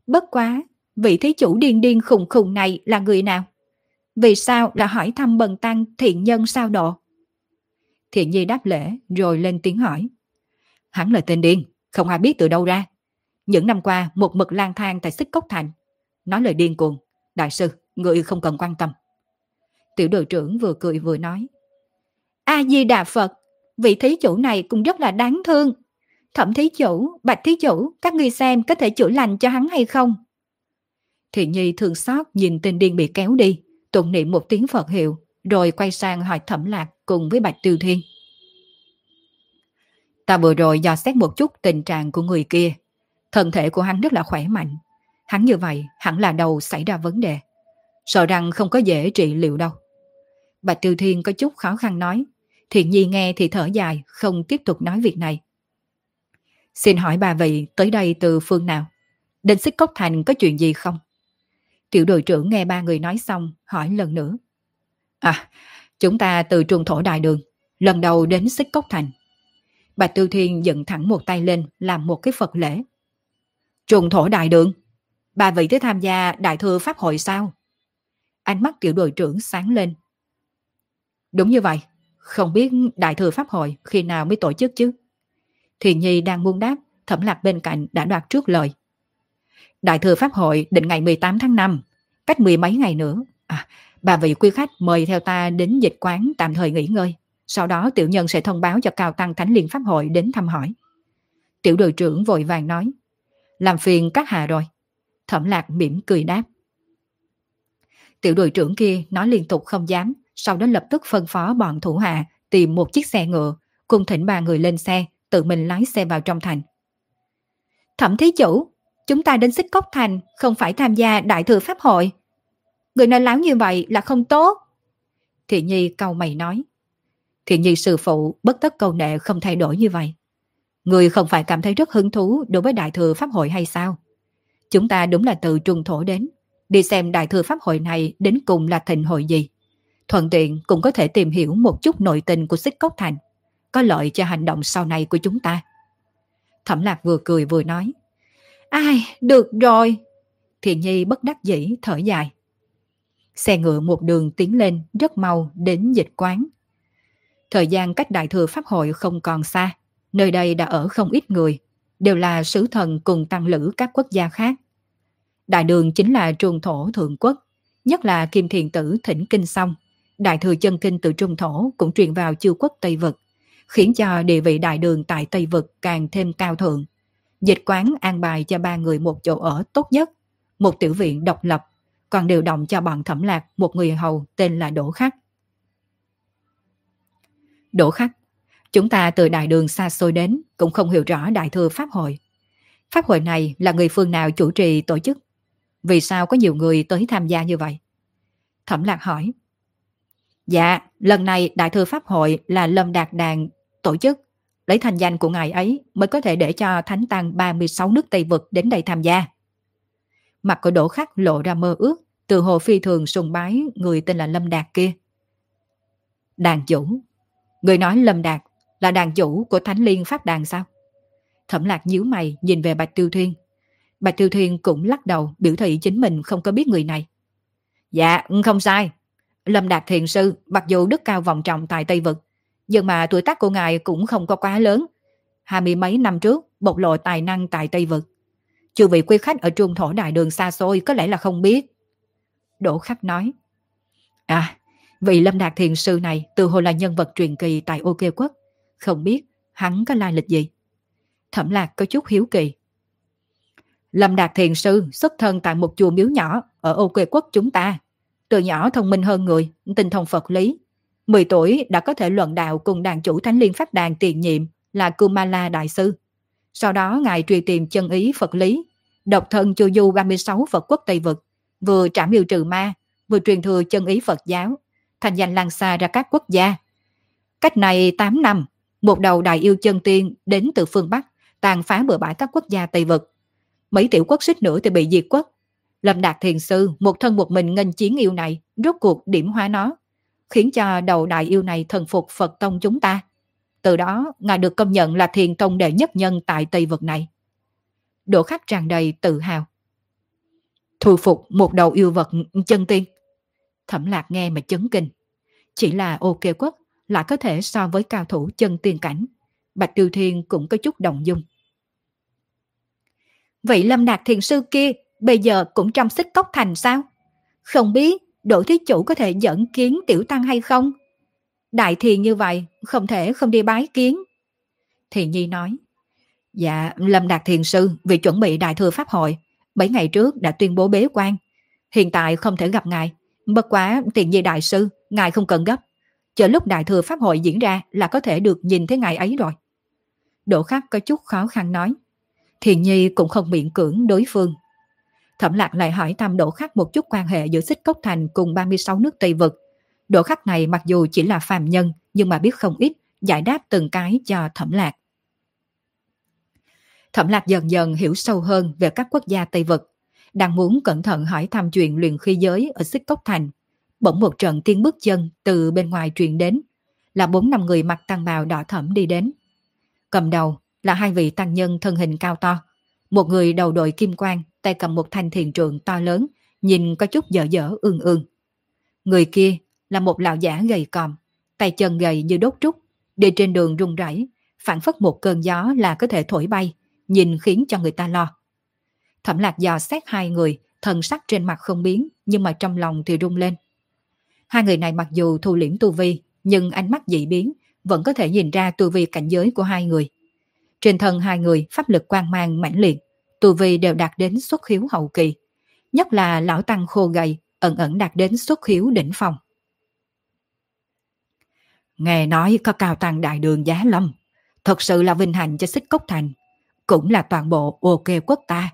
Bất quá, vị thí chủ điên điên khùng khùng này là người nào? Vì sao là hỏi thăm bần tăng thiện nhân sao độ? Thiện nhi đáp lễ rồi lên tiếng hỏi. Hắn là tên điên, không ai biết từ đâu ra. Những năm qua một mực lang thang tại xích cốc thành. Nói lời điên cuồng. Đại sư, người không cần quan tâm. Tiểu đội trưởng vừa cười vừa nói. A-di-đà Phật, vị thí chủ này cũng rất là đáng thương. Thẩm thí chủ, bạch thí chủ, các ngươi xem có thể chữa lành cho hắn hay không? Thiện nhi thường xót nhìn tên điên bị kéo đi, tụng niệm một tiếng Phật hiệu, rồi quay sang hỏi thẩm lạc cùng với bạch tiêu thiên. Ta vừa rồi dò xét một chút tình trạng của người kia. Thân thể của hắn rất là khỏe mạnh. Hắn như vậy hẳn là đầu xảy ra vấn đề. Sợ rằng không có dễ trị liệu đâu. Bạch Tiêu Thiên có chút khó khăn nói. Thiện Nhi nghe thì thở dài, không tiếp tục nói việc này. Xin hỏi bà vị tới đây từ phương nào? Đến xích cốc thành có chuyện gì không? Tiểu đội trưởng nghe ba người nói xong, hỏi lần nữa. À, chúng ta từ trùng thổ đại đường, lần đầu đến xích cốc thành. Bạch Tư Thiên dựng thẳng một tay lên làm một cái Phật lễ. Trùng thổ đại đường? Bà vị tới tham gia đại thừa pháp hội sao? Ánh mắt tiểu đội trưởng sáng lên. Đúng như vậy, không biết đại thừa pháp hội khi nào mới tổ chức chứ? Thiền Nhi đang muốn đáp, thẩm lạc bên cạnh đã đoạt trước lời. Đại thừa Pháp hội định ngày 18 tháng 5, cách mười mấy ngày nữa. À, bà vị quý khách mời theo ta đến dịch quán tạm thời nghỉ ngơi. Sau đó tiểu nhân sẽ thông báo cho Cao Tăng Thánh Liên Pháp hội đến thăm hỏi. Tiểu đội trưởng vội vàng nói. Làm phiền các hạ rồi. Thẩm lạc mỉm cười đáp. Tiểu đội trưởng kia nói liên tục không dám, sau đó lập tức phân phó bọn thủ hạ tìm một chiếc xe ngựa, cùng thỉnh ba người lên xe, tự mình lái xe vào trong thành. Thẩm thí chủ, chúng ta đến xích cốc thành không phải tham gia đại thừa pháp hội. người nói láo như vậy là không tốt. Thiện Nhi cau mày nói. Thiện Nhi sư phụ bất tất câu nệ không thay đổi như vậy. Người không phải cảm thấy rất hứng thú đối với Đại Thừa Pháp Hội hay sao? Chúng ta đúng là từ trung thổ đến, đi xem Đại Thừa Pháp Hội này đến cùng là thịnh hội gì. Thuận tiện cũng có thể tìm hiểu một chút nội tình của xích cốc thành, có lợi cho hành động sau này của chúng ta. Thẩm lạc vừa cười vừa nói. Ai, được rồi. Thiện Nhi bất đắc dĩ thở dài. Xe ngựa một đường tiến lên rất mau đến dịch quán. Thời gian cách đại thừa Pháp hội không còn xa. Nơi đây đã ở không ít người, đều là sứ thần cùng tăng lữ các quốc gia khác. Đại đường chính là trung thổ thượng quốc, nhất là Kim Thiền Tử thỉnh kinh xong. Đại thừa chân kinh từ trung thổ cũng truyền vào chư quốc Tây Vực, khiến cho địa vị đại đường tại Tây Vực càng thêm cao thượng. Dịch quán an bài cho ba người một chỗ ở tốt nhất, một tiểu viện độc lập, còn điều động cho bọn thẩm lạc một người hầu tên là Đỗ Khắc. Đỗ Khắc, chúng ta từ đại đường xa xôi đến cũng không hiểu rõ đại thừa Pháp hội. Pháp hội này là người phương nào chủ trì tổ chức? Vì sao có nhiều người tới tham gia như vậy? Thẩm lạc hỏi. Dạ, lần này Đại thừa Pháp hội là Lâm Đạt Đàn tổ chức. Lấy thành danh của ngài ấy mới có thể để cho Thánh Tăng 36 nước Tây Vực đến đây tham gia. Mặt của Đỗ Khắc lộ ra mơ ước, từ hồ phi thường sùng bái người tên là Lâm Đạt kia. Đàn chủ. Người nói Lâm Đạt là đàn chủ của Thánh Liên Pháp Đàn sao? Thẩm lạc nhíu mày nhìn về Bạch Tiêu thiên. Bạch Tiêu thiên cũng lắc đầu biểu thị chính mình không có biết người này. Dạ, không sai. Lâm Đạt Thiền Sư mặc dù đức cao vọng trọng tại Tây Vực, nhưng mà tuổi tác của ngài cũng không có quá lớn. Hai mươi mấy năm trước, bộc lộ tài năng tại Tây Vực. Chư vị quý khách ở trung thổ đại đường xa xôi có lẽ là không biết. Đỗ Khắc nói. À, vị Lâm Đạt Thiền Sư này từ hồi là nhân vật truyền kỳ tại OK Quốc. Không biết hắn có lai lịch gì. Thẩm Lạc có chút hiếu kỳ. Lâm Đạt Thiền Sư xuất thân tại một chùa miếu nhỏ ở OK Quốc chúng ta. Từ nhỏ thông minh hơn người, tinh thông Phật lý. 10 tuổi đã có thể luận đạo cùng đàn chủ Thánh Liên Pháp Đàn tiền nhiệm là Kumala Đại Sư. Sau đó Ngài truy tìm chân ý Phật lý, độc thân chu du 36 Phật quốc Tây Vực, vừa trảm yêu trừ ma, vừa truyền thừa chân ý Phật giáo, thành danh lan xa ra các quốc gia. Cách này 8 năm, một đầu đại yêu chân tiên đến từ phương Bắc, tàn phá bừa bãi các quốc gia Tây Vực. Mấy tiểu quốc xích nữa thì bị diệt quốc. Lâm Đạt Thiền Sư một thân một mình nghênh chiến yêu này, rốt cuộc điểm hóa nó, khiến cho đầu đại yêu này thần phục Phật tông chúng ta. Từ đó, Ngài được công nhận là thiền tông đệ nhất nhân tại Tây Vực này. Đỗ khắc tràn đầy tự hào. Thu phục một đầu yêu vật chân tiên. Thẩm lạc nghe mà chấn kinh. Chỉ là ô kê quốc lại có thể so với cao thủ chân tiên cảnh. Bạch Tiêu Thiên cũng có chút đồng dung. Vậy Lâm Đạt Thiền Sư kia bây giờ cũng trong xích cốc thành sao? Không biết Đỗ Thí Chủ có thể dẫn kiến tiểu tăng hay không? Đại thiền như vậy, không thể không đi bái kiến. Thiền Nhi nói, Dạ, Lâm Đạt Thiền Sư vì chuẩn bị Đại Thừa Pháp Hội, mấy ngày trước đã tuyên bố bế quan. Hiện tại không thể gặp ngài. Bất quá Thiền Nhi Đại Sư, ngài không cần gấp. Chờ lúc Đại Thừa Pháp Hội diễn ra là có thể được nhìn thấy ngài ấy rồi. Đỗ Khắc có chút khó khăn nói. Thiền Nhi cũng không miễn cưỡng đối phương. Thẩm lạc lại hỏi thăm Đỗ Khắc một chút quan hệ giữa xích cốc thành cùng 36 nước Tây Vực. Đỗ Khắc này mặc dù chỉ là phàm nhân nhưng mà biết không ít, giải đáp từng cái cho thẩm lạc. Thẩm lạc dần dần hiểu sâu hơn về các quốc gia Tây Vực. Đang muốn cẩn thận hỏi thăm chuyện luyện khí giới ở xích cốc thành. Bỗng một trận tiếng bước chân từ bên ngoài truyền đến. Là bốn năm người mặc tăng bào đỏ thẫm đi đến. Cầm đầu là hai vị tăng nhân thân hình cao to. Một người đầu đội kim quang, tay cầm một thanh thiền trượng to lớn, nhìn có chút dở dở ương ương. Người kia là một lão giả gầy còm, tay chân gầy như đốt trúc, đi trên đường rung rẩy, phản phất một cơn gió là có thể thổi bay, nhìn khiến cho người ta lo. Thẩm lạc dò xét hai người, thần sắc trên mặt không biến, nhưng mà trong lòng thì rung lên. Hai người này mặc dù thu liễm tu vi, nhưng ánh mắt dị biến, vẫn có thể nhìn ra tu vi cảnh giới của hai người. Trên thân hai người pháp lực quang mang mãnh liệt, tu vi đều đạt đến xuất khiếu hậu kỳ. Nhất là lão tăng khô gầy, ẩn ẩn đạt đến xuất khiếu đỉnh phòng. Nghe nói có cao tăng đại đường giá lâm, thật sự là vinh hạnh cho xích cốc thành, cũng là toàn bộ ok quốc ta.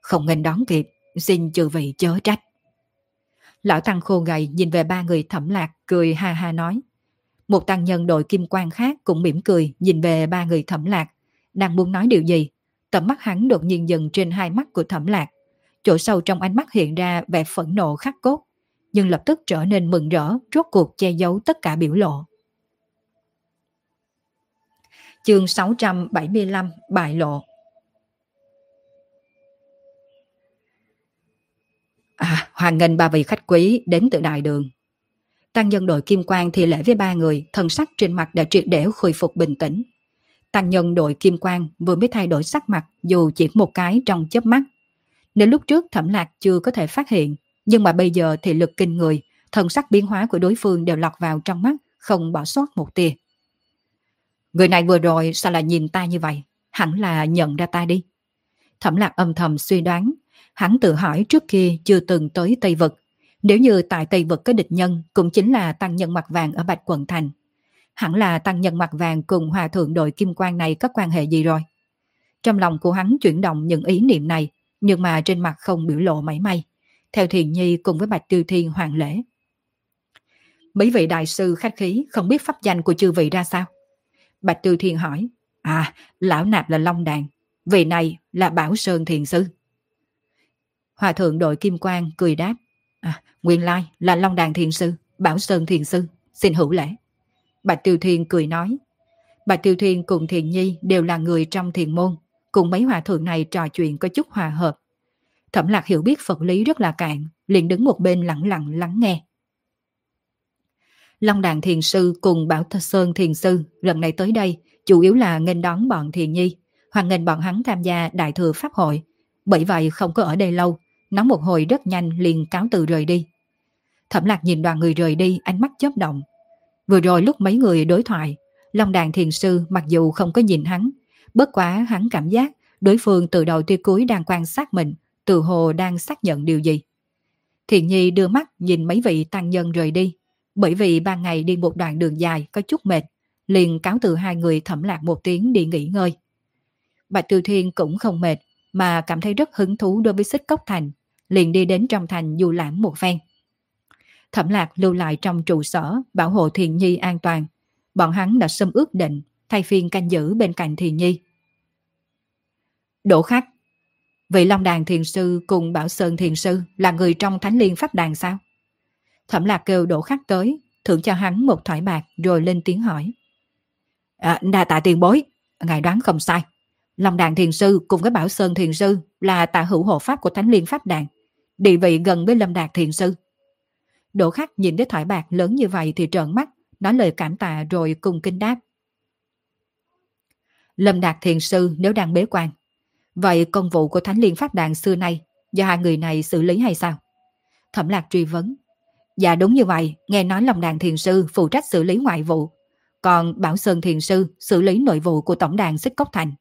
Không nên đón kịp, xin chư vị chớ trách. Lão Tăng khô gầy nhìn về ba người thẩm lạc, cười ha ha nói. Một tăng nhân đội kim quan khác cũng mỉm cười nhìn về ba người thẩm lạc, đang muốn nói điều gì. Tầm mắt hắn đột nhiên dừng trên hai mắt của thẩm lạc. Chỗ sâu trong ánh mắt hiện ra vẻ phẫn nộ khắc cốt, nhưng lập tức trở nên mừng rỡ, rốt cuộc che giấu tất cả biểu lộ. Chương 675 Bại lộ À, hoàng nghênh ba vị khách quý đến từ đại đường. Tăng nhân đội kim quang thì lễ với ba người, thần sắc trên mặt đã triệt để khôi phục bình tĩnh. Tăng nhân đội kim quang vừa mới thay đổi sắc mặt dù chỉ một cái trong chớp mắt. Nếu lúc trước thẩm lạc chưa có thể phát hiện, nhưng mà bây giờ thì lực kinh người, thần sắc biến hóa của đối phương đều lọt vào trong mắt, không bỏ sót một tia. Người này vừa rồi sao lại nhìn ta như vậy? Hẳn là nhận ra ta đi. Thẩm lạc âm thầm suy đoán, hắn tự hỏi trước kia chưa từng tới Tây Vực. Nếu như tại Tây Vực có địch nhân cũng chính là tăng nhân mặt vàng ở Bạch Quận Thành. Hẳn là tăng nhân mặt vàng cùng hòa thượng đội kim quan này có quan hệ gì rồi? Trong lòng của hắn chuyển động những ý niệm này, nhưng mà trên mặt không biểu lộ mảy may. Theo Thiền Nhi cùng với Bạch Tiêu Thiên hoàng lễ. Mấy vị đại sư khách khí không biết pháp danh của chư vị ra sao? Bạch Tiêu Thiên hỏi. À, lão nạp là Long Đàn, vị này là Bảo Sơn Thiền Sư. Hòa thượng đội Kim Quang cười đáp. À, nguyên lai là Long Đàn Thiền Sư, Bảo Sơn Thiền Sư, xin hữu lễ. Bạch Tiêu Thiên cười nói. Bạch Tiêu Thiên cùng Thiền Nhi đều là người trong thiền môn, cùng mấy hòa thượng này trò chuyện có chút hòa hợp. Thẩm lạc hiểu biết Phật lý rất là cạn, liền đứng một bên lặng lặng lắng nghe. Long Đàn Thiền Sư cùng Bảo Thơ Sơn Thiền Sư lần này tới đây chủ yếu là nghênh đón bọn Thiền Nhi, hoặc nghênh bọn hắn tham gia Đại Thừa Pháp Hội. Bởi vậy không có ở đây lâu, nóng một hồi rất nhanh liền cáo từ rời đi. Thẩm lạc nhìn đoàn người rời đi ánh mắt chớp động. Vừa rồi lúc mấy người đối thoại, Long Đàn Thiền Sư mặc dù không có nhìn hắn, bất quá hắn cảm giác đối phương từ đầu tới cuối đang quan sát mình, từ hồ đang xác nhận điều gì. Thiền Nhi đưa mắt nhìn mấy vị tăng nhân rời đi, bởi vì ban ngày đi một đoạn đường dài có chút mệt, liền cáo từ hai người thẩm lạc một tiếng đi nghỉ ngơi. Bạch Tư Thiên cũng không mệt, mà cảm thấy rất hứng thú đối với xích cốc thành, liền đi đến trong thành du lãm một phen. Thẩm lạc lưu lại trong trụ sở bảo hộ Thiền Nhi an toàn. Bọn hắn đã xâm ước định thay phiên canh giữ bên cạnh Thiền Nhi. Đỗ khắc Vị Long Đàn Thiền Sư cùng Bảo Sơn Thiền Sư là người trong Thánh Liên Pháp Đàn sao? Thẩm lạc kêu Đỗ khắc tới, thưởng cho hắn một thỏi bạc rồi lên tiếng hỏi. À, đa tạ tiền bối, ngài đoán không sai. Long đàn thiền sư cùng với Bảo Sơn thiền sư là tạ hữu hộ pháp của Thánh Liên Pháp Đàn, địa vị gần với Lâm Đạt thiền sư. Đỗ khắc nhìn đến thỏi bạc lớn như vậy thì trợn mắt, nói lời cảm tạ rồi cùng kinh đáp. Lâm Đạt thiền sư nếu đang bế quan, vậy công vụ của Thánh Liên Pháp Đàn xưa nay do hai người này xử lý hay sao? Thẩm lạc truy vấn, Dạ đúng như vậy, nghe nói Lâm Đàn Thiền Sư phụ trách xử lý ngoại vụ, còn Bảo Sơn Thiền Sư xử lý nội vụ của Tổng đàn Xích Cốc Thành.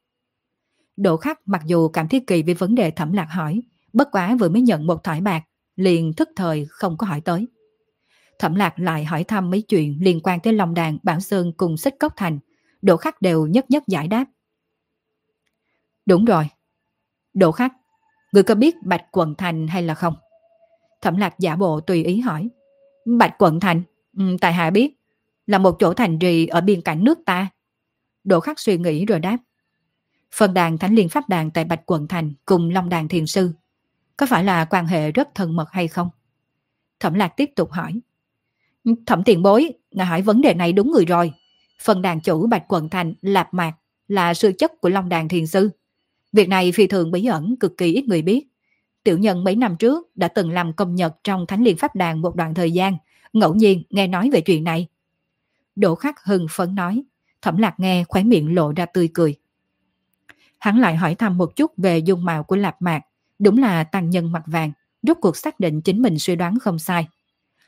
Đỗ Khắc mặc dù cảm thấy kỳ với vấn đề thẩm lạc hỏi, bất quá vừa mới nhận một thỏi bạc, liền thức thời không có hỏi tới. Thẩm lạc lại hỏi thăm mấy chuyện liên quan tới Long Đàn, Bảo Sơn cùng Xích Cốc Thành, Đỗ Khắc đều nhất nhất giải đáp. Đúng rồi. Đỗ Khắc, người có biết Bạch Quận Thành hay là không? Thẩm lạc giả bộ tùy ý hỏi. Bạch Quận Thành, ừ, tại hạ biết, là một chỗ thành trì ở biên cảnh nước ta. Đỗ khắc suy nghĩ rồi đáp. Phần đàn Thánh Liên Pháp Đàn tại Bạch Quận Thành cùng Long Đàn Thiền Sư, có phải là quan hệ rất thân mật hay không? Thẩm Lạc tiếp tục hỏi. Thẩm tiền bối, ngài hỏi vấn đề này đúng người rồi. Phần đàn chủ Bạch Quận Thành Lạp Mạc là sư chất của Long Đàn Thiền Sư. Việc này phi thường bí ẩn, cực kỳ ít người biết. Tiểu nhân mấy năm trước đã từng làm công nhật trong Thánh Liên Pháp Đàn một đoạn thời gian, ngẫu nhiên nghe nói về chuyện này. Đỗ khắc hưng phấn nói, thẩm lạc nghe khóe miệng lộ ra tươi cười. Hắn lại hỏi thăm một chút về dung mạo của Lạp Mạc, đúng là tăng nhân mặt vàng, rút cuộc xác định chính mình suy đoán không sai.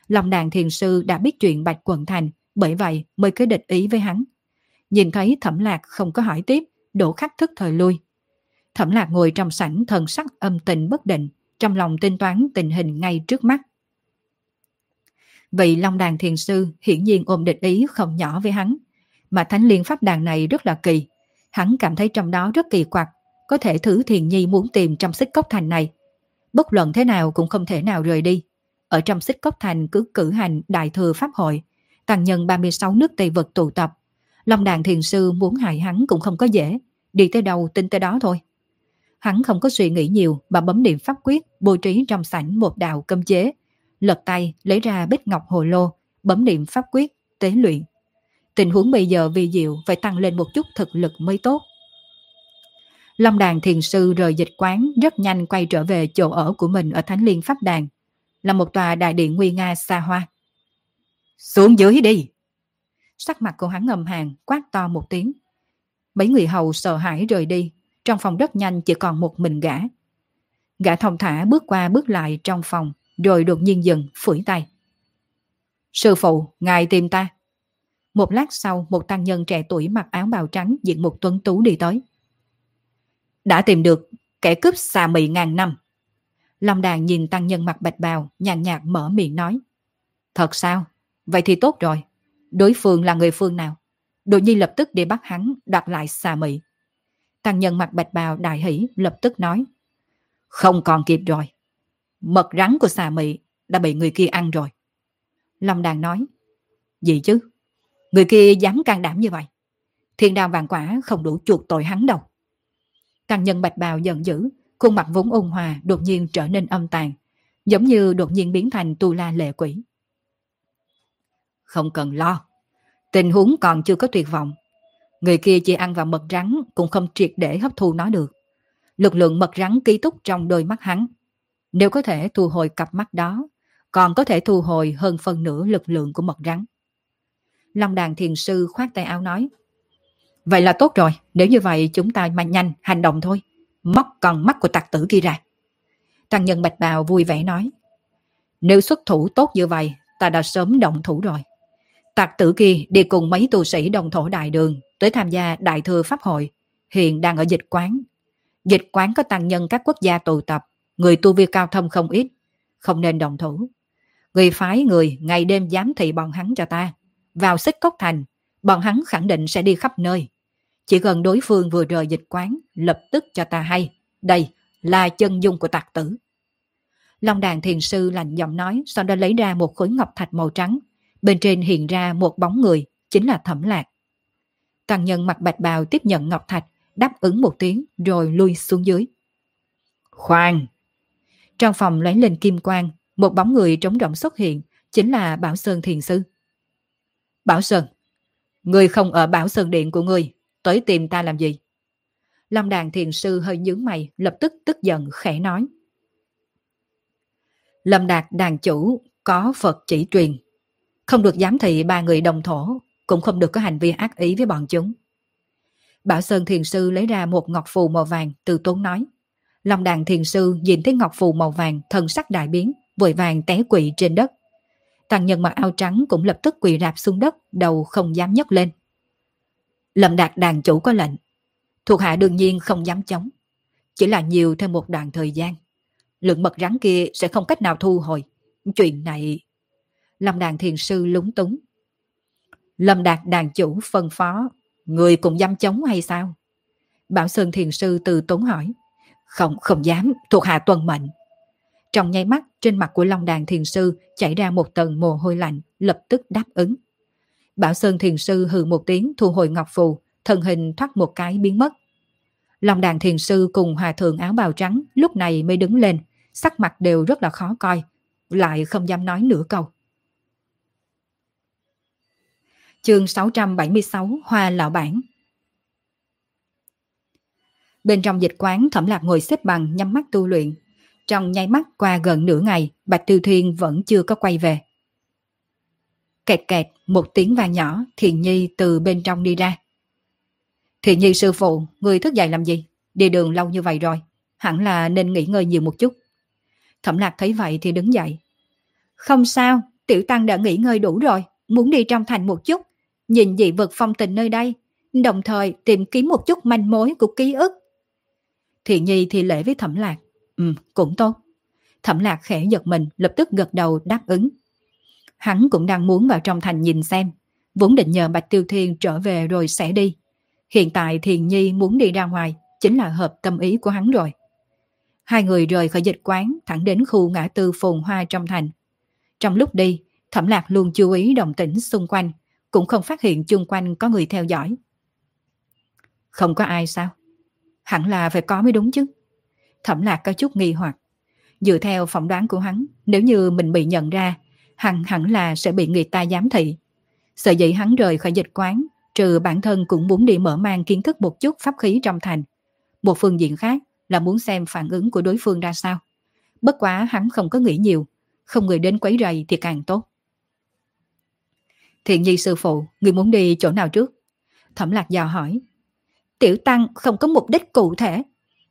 Lòng đàn thiền sư đã biết chuyện Bạch Quận Thành, bởi vậy mới cứ địch ý với hắn. Nhìn thấy thẩm lạc không có hỏi tiếp, đổ khắc thức thời lui. Thẩm lạc ngồi trong sảnh thần sắc âm tình bất định, trong lòng tính toán tình hình ngay trước mắt. Vị Long Đàn Thiền Sư hiển nhiên ôm địch ý không nhỏ với hắn, mà Thánh Liên Pháp Đàn này rất là kỳ. Hắn cảm thấy trong đó rất kỳ quặc, có thể thử Thiền Nhi muốn tìm trong xích cốc thành này. Bất luận thế nào cũng không thể nào rời đi ở trong xích cốc thành cứ cử hành đại thừa pháp hội, tăng nhân 36 nước Tây Vật tụ tập. Long đàn thiền sư muốn hại hắn cũng không có dễ, đi tới đâu tin tới đó thôi. Hắn không có suy nghĩ nhiều mà bấm niệm pháp quyết, bố trí trong sảnh một đạo cơm chế. Lật tay lấy ra bích ngọc hồ lô, bấm niệm pháp quyết, tế luyện. Tình huống bây giờ vì diệu phải tăng lên một chút thực lực mới tốt. Long đàn thiền sư rời dịch quán rất nhanh quay trở về chỗ ở của mình ở Thánh Liên Pháp Đàn, là một tòa đại điện nguy nga xa hoa. Xuống dưới đi! Sắc mặt của hắn ngầm hàng quát to một tiếng. Mấy người hầu sợ hãi rời đi, trong phòng rất nhanh chỉ còn một mình gã. Gã thông thả bước qua bước lại trong phòng, rồi đột nhiên dừng, phủi tay. Sư phụ, ngài tìm ta. Một lát sau, một tăng nhân trẻ tuổi mặc áo bào trắng diện một tuấn tú đi tới. Đã tìm được kẻ cướp xà mị ngàn năm. Long đàn nhìn tăng nhân mặt bạch bào, nhàn nhạt mở miệng nói. Thật sao? Vậy thì tốt rồi. Đối phương là người phương nào? Đội Nhi lập tức đi bắt hắn đặt lại xà mị. Tăng nhân mặt bạch bào đại hỷ lập tức nói. Không còn kịp rồi. Mật rắn của xà mị đã bị người kia ăn rồi. Long đàn nói. Gì chứ? Người kia dám can đảm như vậy. Thiên đao vàng quả không đủ chuộc tội hắn đâu. Tăng nhân bạch bào giận dữ, khuôn mặt vốn ôn hòa đột nhiên trở nên âm tàn, giống như đột nhiên biến thành tu la lệ quỷ. Không cần lo, tình huống còn chưa có tuyệt vọng. Người kia chỉ ăn vào mật rắn cũng không triệt để hấp thu nó được. Lực lượng mật rắn ký túc trong đôi mắt hắn. Nếu có thể thu hồi cặp mắt đó, còn có thể thu hồi hơn phần nửa lực lượng của mật rắn. Long đàn thiền sư khoát tay áo nói. Vậy là tốt rồi, nếu như vậy chúng ta mạnh nhanh, hành động thôi. Móc con mắt của tặc tử kia ra. Tăng nhân bạch bào vui vẻ nói. Nếu xuất thủ tốt như vậy, ta đã sớm động thủ rồi. tạc tử kia đi cùng mấy tu sĩ đồng thổ đại đường tới tham gia đại thừa pháp hội, hiện đang ở dịch quán. Dịch quán có tăng nhân các quốc gia tụ tập, người tu vi cao thâm không ít, không nên đồng thủ. Người phái người ngày đêm giám thị bọn hắn cho ta. Vào xích cốc thành, bọn hắn khẳng định sẽ đi khắp nơi. Chỉ cần đối phương vừa rời dịch quán, lập tức cho ta hay. Đây là chân dung của tạc tử. Long đàn thiền sư lạnh giọng nói, sau đó lấy ra một khối ngọc thạch màu trắng. Bên trên hiện ra một bóng người, chính là thẩm lạc. Tăng nhân mặc bạch bào tiếp nhận ngọc thạch, đáp ứng một tiếng rồi lui xuống dưới. Khoan! Trong phòng lóe lên kim quang, một bóng người trống rỗng xuất hiện, chính là Bảo Sơn Thiền Sư. Bảo Sơn, người không ở Bảo Sơn Điện của người, tới tìm ta làm gì? Long đàn thiền sư hơi nhướng mày, lập tức tức giận khẽ nói. Lâm đạt đàn chủ có Phật chỉ truyền. Không được giám thị ba người đồng thổ, cũng không được có hành vi ác ý với bọn chúng. Bảo Sơn Thiền Sư lấy ra một ngọc phù màu vàng, từ tốn nói. Long đàn thiền sư nhìn thấy ngọc phù màu vàng, thân sắc đại biến, vội vàng té quỵ trên đất. Tăng nhân mặc áo trắng cũng lập tức quỳ rạp xuống đất, đầu không dám nhấc lên. Lâm Đạt đàn chủ có lệnh. Thuộc hạ đương nhiên không dám chống. Chỉ là nhiều thêm một đoạn thời gian. Lượng mật rắn kia sẽ không cách nào thu hồi. Chuyện này... Lâm đàn thiền sư lúng túng. Lâm Đạt đàn chủ phân phó. Người cũng dám chống hay sao? Bảo Sơn thiền sư từ tốn hỏi. Không, không dám, thuộc hạ tuần mệnh. Trong nháy mắt, trên mặt của Long Đàn Thiền Sư chảy ra một tầng mồ hôi lạnh, lập tức đáp ứng. Bảo Sơn Thiền Sư hừ một tiếng thu hồi ngọc phù, thân hình thoát một cái biến mất. Long Đàn Thiền Sư cùng Hòa Thượng áo bào trắng lúc này mới đứng lên, sắc mặt đều rất là khó coi, lại không dám nói nửa câu. Chương 676 Hoa Lão Bản Bên trong dịch quán thẩm lạc ngồi xếp bằng nhắm mắt tu luyện, trong nháy mắt qua gần nửa ngày, Bạch Tư thiên vẫn chưa có quay về. Kẹt kẹt, một tiếng vang nhỏ, Thiền Nhi từ bên trong đi ra. Thiền Nhi sư phụ, người thức dậy làm gì? Đi đường lâu như vậy rồi, hẳn là nên nghỉ ngơi nhiều một chút. Thẩm lạc thấy vậy thì đứng dậy. Không sao, tiểu tăng đã nghỉ ngơi đủ rồi, muốn đi trong thành một chút, nhìn dị vật phong tình nơi đây, đồng thời tìm kiếm một chút manh mối của ký ức. Thiện Nhi thì lễ với thẩm lạc. Ừ, cũng tốt. Thẩm lạc khẽ giật mình, lập tức gật đầu đáp ứng. Hắn cũng đang muốn vào trong thành nhìn xem, vốn định nhờ Bạch Tiêu Thiên trở về rồi sẽ đi. Hiện tại Thiền Nhi muốn đi ra ngoài, chính là hợp tâm ý của hắn rồi. Hai người rời khỏi dịch quán, thẳng đến khu ngã tư phồn hoa trong thành. Trong lúc đi, Thẩm Lạc luôn chú ý đồng tĩnh xung quanh, cũng không phát hiện chung quanh có người theo dõi. Không có ai sao? Hẳn là phải có mới đúng chứ. Thẩm Lạc có chút nghi hoặc. Dựa theo phỏng đoán của hắn, nếu như mình bị nhận ra, hẳn hẳn là sẽ bị người ta giám thị. Sợ dĩ hắn rời khỏi dịch quán, trừ bản thân cũng muốn đi mở mang kiến thức một chút pháp khí trong thành. Một phương diện khác là muốn xem phản ứng của đối phương ra sao. Bất quá hắn không có nghĩ nhiều, không người đến quấy rầy thì càng tốt. Thiện nhi sư phụ, người muốn đi chỗ nào trước? Thẩm lạc dò hỏi. Tiểu tăng không có mục đích cụ thể.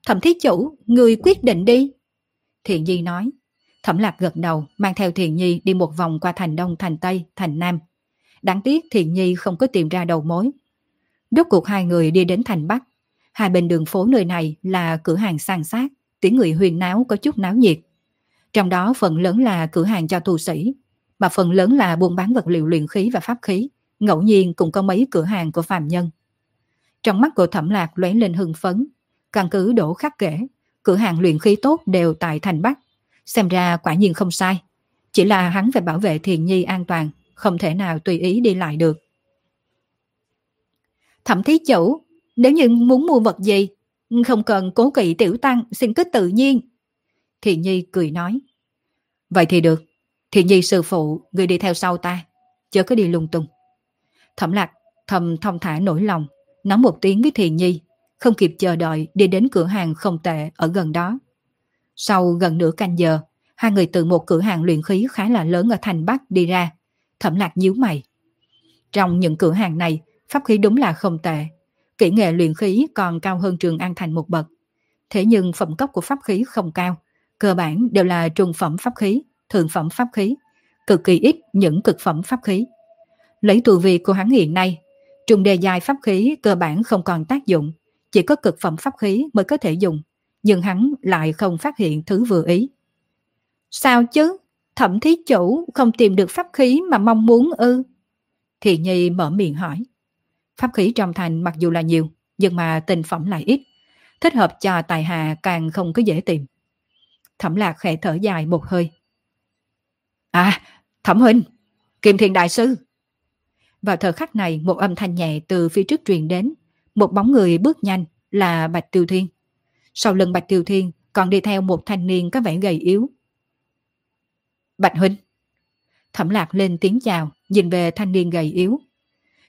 Thẩm thí chủ, người quyết định đi. Thiện nhi nói. Thẩm lạc gật đầu, mang theo Thiện nhi đi một vòng qua thành Đông, thành Tây, thành Nam. Đáng tiếc Thiện nhi không có tìm ra đầu mối. Rốt cuộc hai người đi đến thành Bắc. Hai bên đường phố nơi này là cửa hàng sang sát, tiếng người huyền náo có chút náo nhiệt. Trong đó phần lớn là cửa hàng cho tu sĩ, mà phần lớn là buôn bán vật liệu luyện khí và pháp khí, ngẫu nhiên cũng có mấy cửa hàng của phàm nhân. Trong mắt của thẩm lạc lóe lên hưng phấn, căn cứ đổ khắc kể, cửa hàng luyện khí tốt đều tại thành Bắc. Xem ra quả nhiên không sai, chỉ là hắn phải bảo vệ thiền nhi an toàn, không thể nào tùy ý đi lại được. Thẩm thí chủ, nếu như muốn mua vật gì, không cần cố kỵ tiểu tăng, xin cứ tự nhiên. Thiền nhi cười nói. Vậy thì được, Thiền nhi sư phụ, người đi theo sau ta, chớ có đi lung tung. Thẩm lạc thầm thông thả nổi lòng, nói một tiếng với Thiền nhi, không kịp chờ đợi đi đến cửa hàng không tệ ở gần đó. Sau gần nửa canh giờ, hai người từ một cửa hàng luyện khí khá là lớn ở thành Bắc đi ra. Thẩm lạc nhíu mày. Trong những cửa hàng này, pháp khí đúng là không tệ. Kỹ nghệ luyện khí còn cao hơn trường An Thành một bậc. Thế nhưng phẩm cấp của pháp khí không cao, cơ bản đều là trung phẩm pháp khí thượng phẩm pháp khí, cực kỳ ít những cực phẩm pháp khí. Lấy tù vị của hắn hiện nay, trùng đề dài pháp khí cơ bản không còn tác dụng, chỉ có cực phẩm pháp khí mới có thể dùng, nhưng hắn lại không phát hiện thứ vừa ý. Sao chứ? Thẩm thí chủ không tìm được pháp khí mà mong muốn ư? Thì Nhi mở miệng hỏi. Pháp khí trong thành mặc dù là nhiều, nhưng mà tình phẩm lại ít. Thích hợp cho tài hà càng không có dễ tìm. Thẩm lạc khẽ thở dài một hơi. À, Thẩm Huynh, Kim Thiền Đại Sư. Vào thời khắc này, một âm thanh nhẹ từ phía trước truyền đến. Một bóng người bước nhanh là Bạch Tiêu Thiên. Sau lưng Bạch Tiêu Thiên còn đi theo một thanh niên có vẻ gầy yếu. Bạch Huynh. Thẩm lạc lên tiếng chào, nhìn về thanh niên gầy yếu.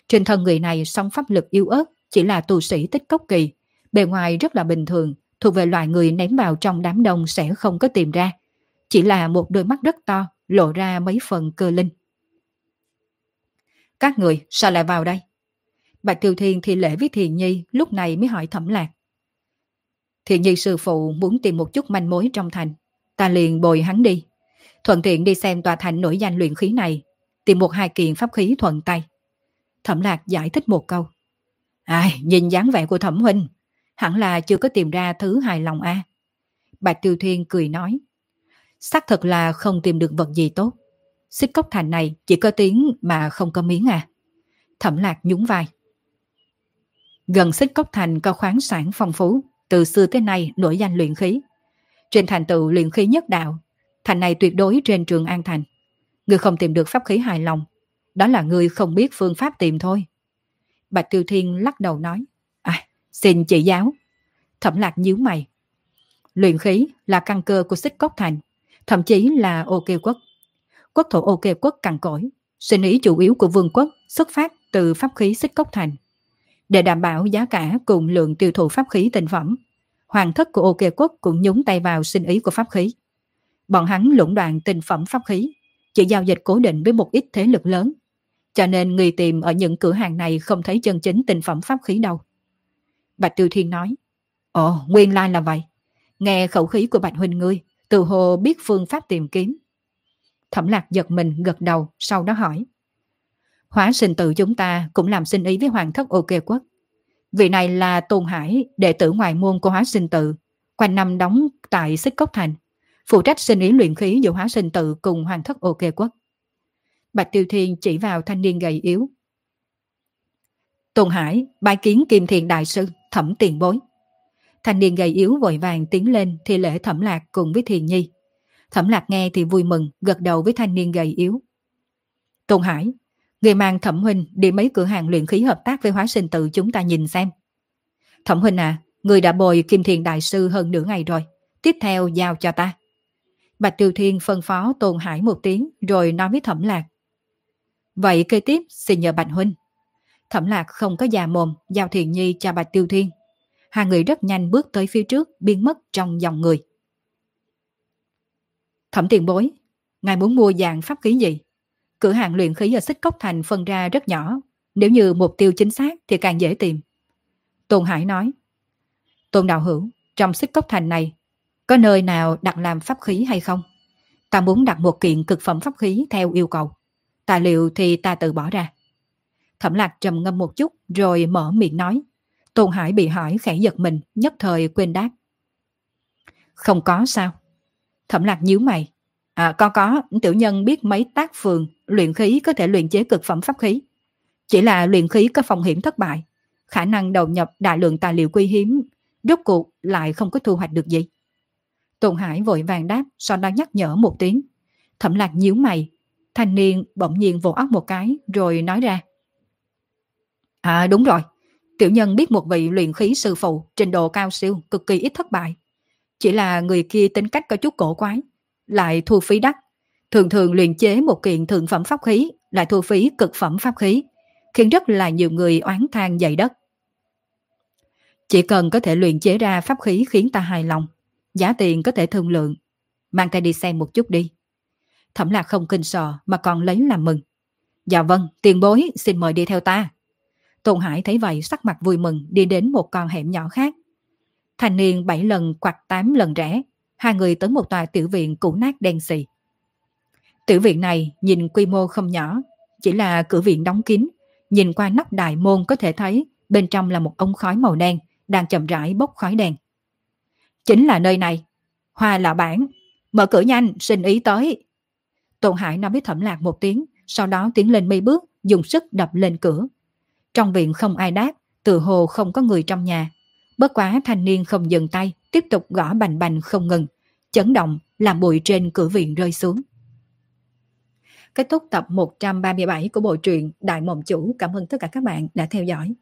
Trên thân người này song pháp lực yếu ớt, chỉ là tu sĩ tích cốc kỳ. Bề ngoài rất là bình thường, thuộc về loại người ném vào trong đám đông sẽ không có tìm ra. Chỉ là một đôi mắt rất to, lộ ra mấy phần cơ linh. Các người sao lại vào đây? Bạch Tiêu Thiên thì lễ với Thiền Nhi lúc này mới hỏi thẩm lạc. Thiền Nhi sư phụ muốn tìm một chút manh mối trong thành. Ta liền bồi hắn đi. Thuận tiện đi xem tòa thành nổi danh luyện khí này. Tìm một hai kiện pháp khí thuận tay. Thẩm lạc giải thích một câu. Ai, nhìn dáng vẻ của thẩm huynh. Hẳn là chưa có tìm ra thứ hài lòng a. Bạch Tiêu Thiên cười nói xác thật là không tìm được vật gì tốt. Xích cốc thành này chỉ có tiếng mà không có miếng à. Thẩm lạc nhún vai. Gần xích cốc thành có khoáng sản phong phú, từ xưa tới nay nổi danh luyện khí. Trên thành tựu luyện khí nhất đạo, thành này tuyệt đối trên trường An Thành. Người không tìm được pháp khí hài lòng, đó là người không biết phương pháp tìm thôi. Bạch Tiêu Thiên lắc đầu nói, à, xin chỉ giáo. Thẩm lạc nhíu mày. Luyện khí là căn cơ của xích cốc thành, thậm chí là ô kê quốc. Quốc thổ ô kê quốc cằn cỗi, sinh ý chủ yếu của vương quốc xuất phát từ pháp khí xích cốc thành. Để đảm bảo giá cả cùng lượng tiêu thụ pháp khí tinh phẩm, hoàng thất của OK quốc cũng nhúng tay vào xin ý của pháp khí. Bọn hắn lũng đoạn tinh phẩm pháp khí, chỉ giao dịch cố định với một ít thế lực lớn. Cho nên người tìm ở những cửa hàng này không thấy chân chính tinh phẩm pháp khí đâu. Bạch Tiêu Thiên nói, Ồ, nguyên lai là vậy. Nghe khẩu khí của Bạch Huynh ngươi, từ hồ biết phương pháp tìm kiếm. Thẩm lạc giật mình gật đầu, sau đó hỏi. Hóa sinh tự chúng ta cũng làm sinh ý với hoàng thất ok quốc. Vị này là Tôn Hải, đệ tử ngoài môn của hóa sinh tự, quanh năm đóng tại Xích Cốc Thành, phụ trách sinh ý luyện khí giữa hóa sinh tự cùng hoàng thất ok quốc. Bạch Tiêu Thiên chỉ vào thanh niên gầy yếu. Tôn Hải, bài kiến kim thiền đại sư, thẩm tiền bối. Thanh niên gầy yếu vội vàng tiến lên thi lễ thẩm lạc cùng với thiền nhi. Thẩm lạc nghe thì vui mừng, gật đầu với thanh niên gầy yếu. Tôn Hải, người mang Thẩm Huynh đi mấy cửa hàng luyện khí hợp tác với hóa sinh tự chúng ta nhìn xem. Thẩm Huynh à, người đã bồi Kim Thiền Đại Sư hơn nửa ngày rồi. Tiếp theo giao cho ta. Bạch Tiêu Thiên phân phó Tôn Hải một tiếng rồi nói với Thẩm Lạc. Vậy kế tiếp xin nhờ Bạch Huynh. Thẩm Lạc không có già mồm giao Thiền Nhi cho Bạch Tiêu Thiên. Hai người rất nhanh bước tới phía trước biến mất trong dòng người. Thẩm tiền bối, ngài muốn mua dạng pháp khí gì? Cửa hàng luyện khí ở Xích Cốc Thành phân ra rất nhỏ. Nếu như mục tiêu chính xác thì càng dễ tìm. Tôn Hải nói. Tôn Đạo Hữu, trong Xích Cốc Thành này, có nơi nào đặt làm pháp khí hay không? Ta muốn đặt một kiện cực phẩm pháp khí theo yêu cầu. Tài liệu thì ta tự bỏ ra. Thẩm lạc trầm ngâm một chút rồi mở miệng nói. Tôn Hải bị hỏi khẽ giật mình, nhất thời quên đáp. Không có sao. Thẩm lạc nhíu mày. À có có, tiểu nhân biết mấy tác phường, luyện khí có thể luyện chế cực phẩm pháp khí. Chỉ là luyện khí có phòng hiểm thất bại. Khả năng đầu nhập đại lượng tài liệu quý hiếm, rốt cuộc lại không có thu hoạch được gì. Tùng Hải vội vàng đáp, sau đó nhắc nhở một tiếng. Thẩm lạc nhíu mày. Thanh niên bỗng nhiên vỗ óc một cái, rồi nói ra. À đúng rồi, tiểu nhân biết một vị luyện khí sư phụ trình độ cao siêu, cực kỳ ít thất bại. Chỉ là người kia tính cách có chút cổ quái, lại thu phí đắt. Thường thường luyện chế một kiện thượng phẩm pháp khí, lại thu phí cực phẩm pháp khí, khiến rất là nhiều người oán than dày đất. Chỉ cần có thể luyện chế ra pháp khí khiến ta hài lòng, giá tiền có thể thương lượng, mang ta đi xem một chút đi. Thẩm lạc không kinh sò mà còn lấy làm mừng. Dạ vâng, tiền bối, xin mời đi theo ta. Tôn Hải thấy vậy sắc mặt vui mừng đi đến một con hẻm nhỏ khác. Thành niên bảy lần quạt tám lần rẽ, hai người tới một tòa tiểu viện cũ nát đen xì. Tiểu viện này nhìn quy mô không nhỏ, chỉ là cửa viện đóng kín, nhìn qua nóc đại môn có thể thấy bên trong là một ống khói màu đen đang chậm rãi bốc khói đen. Chính là nơi này. Hoa là bản. Mở cửa nhanh, xin ý tới. Tôn Hải nói với thẩm lạc một tiếng, sau đó tiến lên mấy bước, dùng sức đập lên cửa. Trong viện không ai đáp, tự hồ không có người trong nhà. Bất quá thanh niên không dừng tay, tiếp tục gõ bành bành không ngừng, chấn động làm bụi trên cửa viện rơi xuống. Kết thúc tập 137 của bộ truyện Đại Mộng Chủ. Cảm ơn tất cả các bạn đã theo dõi.